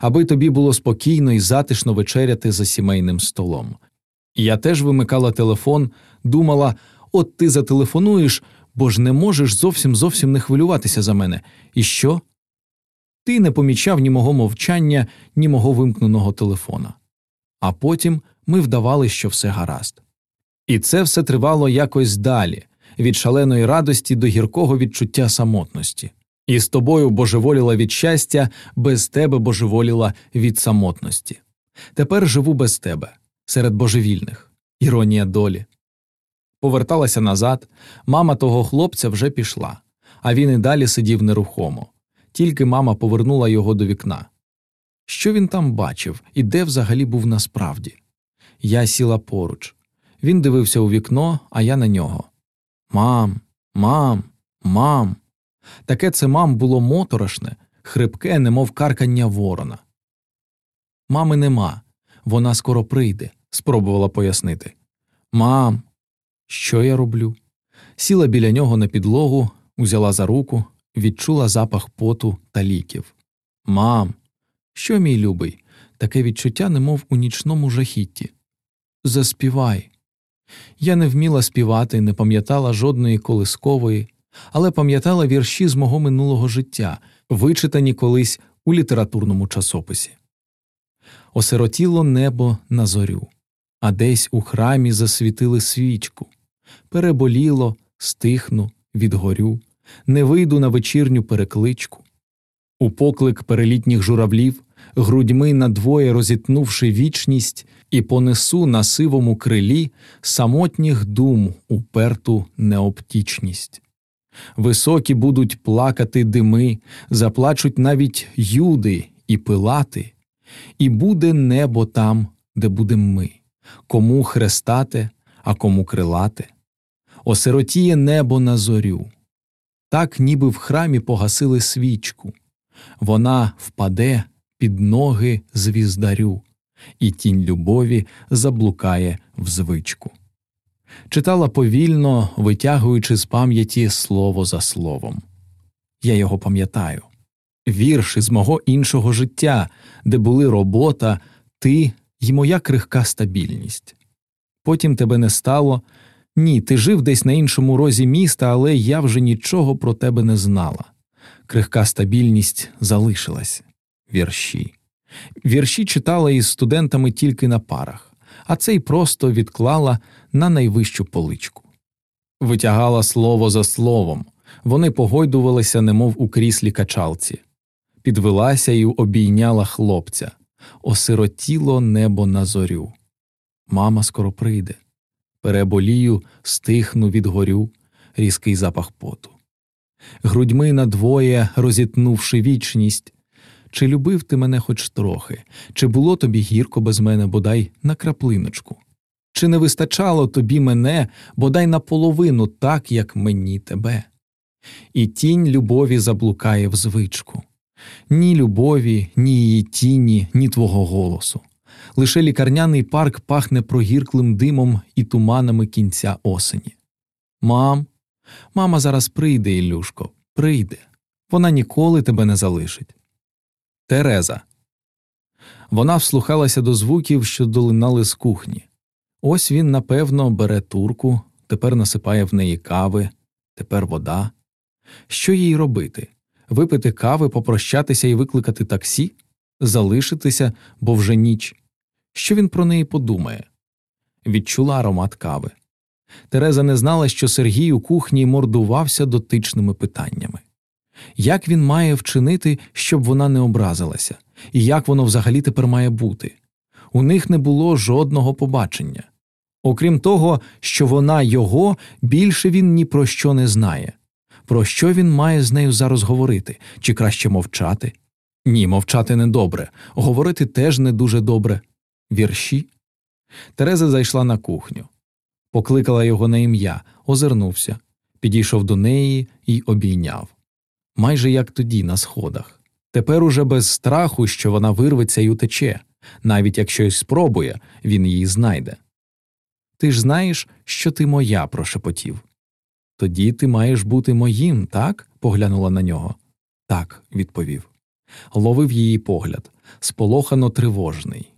аби тобі було спокійно і затишно вечеряти за сімейним столом. Я теж вимикала телефон, думала от ти зателефонуєш, бо ж не можеш зовсім зовсім не хвилюватися за мене. І що? Ти не помічав ні мого мовчання, ні мого вимкненого телефона. А потім ми вдавали, що все гаразд. І це все тривало якось далі, від шаленої радості до гіркого відчуття самотності. І з тобою божеволіла від щастя, без тебе божеволіла від самотності. Тепер живу без тебе, серед божевільних, іронія долі. Поверталася назад, мама того хлопця вже пішла, а він і далі сидів нерухомо. Тільки мама повернула його до вікна. Що він там бачив і де взагалі був насправді? Я сіла поруч. Він дивився у вікно, а я на нього. Мам, мам, мам. Таке це мам було моторошне, хрипке, немов каркання ворона. Мами нема, вона скоро прийде, спробувала пояснити. Мам, що я роблю? Сіла біля нього на підлогу, узяла за руку, відчула запах поту та ліків. Мам, що, мій любий, таке відчуття, немов у нічному жахітті. Заспівай. Я не вміла співати, не пам'ятала жодної колискової, але пам'ятала вірші з мого минулого життя, вичитані колись у літературному часописі. Осиротіло небо на зорю, а десь у храмі засвітили свічку. Переболіло, стихну, відгорю, не вийду на вечірню перекличку. У поклик перелітніх журавлів, грудьми надвоє розітнувши вічність, і понесу на сивому крилі самотніх дум уперту необтічність. Високі будуть плакати дими, заплачуть навіть юди і пилати, і буде небо там, де будем ми, кому хрестате, а кому крилате. Осиротіє небо на зорю. Так ніби в храмі погасили свічку. Вона впаде під ноги звіздарю, і тінь любові заблукає в звичку. Читала повільно, витягуючи з пам'яті слово за словом. Я його пам'ятаю вірш із мого іншого життя, де були робота, ти й моя крихка стабільність. Потім тебе не стало. Ні, ти жив десь на іншому розі міста, але я вже нічого про тебе не знала. Крихка стабільність залишилась вірші. Вірші читала із студентами тільки на парах, а цей просто відклала на найвищу поличку. Витягала слово за словом, вони погойдувалися, немов у кріслі качалці, підвелася і обійняла хлопця, осиротіло небо на зорю. Мама скоро прийде. Переболію, стихну відгорю, різкий запах поту. Грудьми надвоє, розітнувши вічність, чи любив ти мене хоч трохи, чи було тобі гірко без мене, бодай на краплиночку, чи не вистачало тобі мене, бодай наполовину, так, як мені тебе? І тінь любові заблукає в звичку, ні любові, ні її тіні, ні твого голосу. Лише лікарняний парк пахне прогірклим димом і туманами кінця осені. Мам, мама зараз прийде, Ілюшко, прийде. Вона ніколи тебе не залишить. Тереза. Вона вслухалася до звуків, що долинали з кухні. Ось він, напевно, бере турку, тепер насипає в неї кави, тепер вода. Що їй робити? Випити кави, попрощатися і викликати таксі, залишитися, бо вже ніч. Що він про неї подумає? Відчула аромат кави. Тереза не знала, що Сергій у кухні мордувався дотичними питаннями як він має вчинити, щоб вона не образилася, і як воно взагалі тепер має бути. У них не було жодного побачення. Окрім того, що вона його більше він ні про що не знає. Про що він має з нею зараз говорити, чи краще мовчати? Ні, мовчати недобре, говорити теж не дуже добре. Вірші. Тереза зайшла на кухню, покликала його на ім'я, озирнувся, підійшов до неї і обійняв майже як тоді на сходах. Тепер уже без страху, що вона вирветься і утече, навіть якщо й спробує, він її знайде. Ти ж знаєш, що ти моя, прошепотів. Тоді ти маєш бути моїм, так? поглянула на нього. Так, відповів. Ловив її погляд, сполохано тривожний.